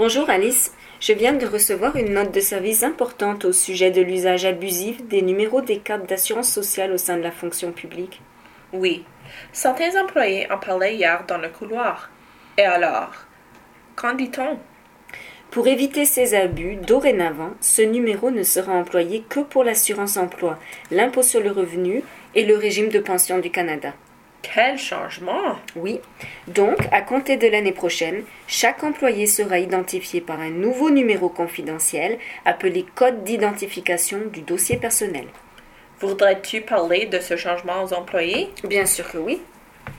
Bonjour Alice, je viens de recevoir une note de service importante au sujet de l'usage abusif des numéros des cartes d'assurance sociale au sein de la fonction publique. Oui, certains employés en parlaient hier dans le couloir. Et alors Qu'en dit-on? Pour éviter ces abus, dorénavant, ce numéro ne sera employé que pour l'assurance emploi, l'impôt sur le revenu et le régime de pension du Canada. Quel changement Oui. Donc, à compter de l'année prochaine, chaque employé sera identifié par un nouveau numéro confidentiel appelé code d'identification du dossier personnel. Voudrais-tu parler de ce changement aux employés? Bien sûr que oui.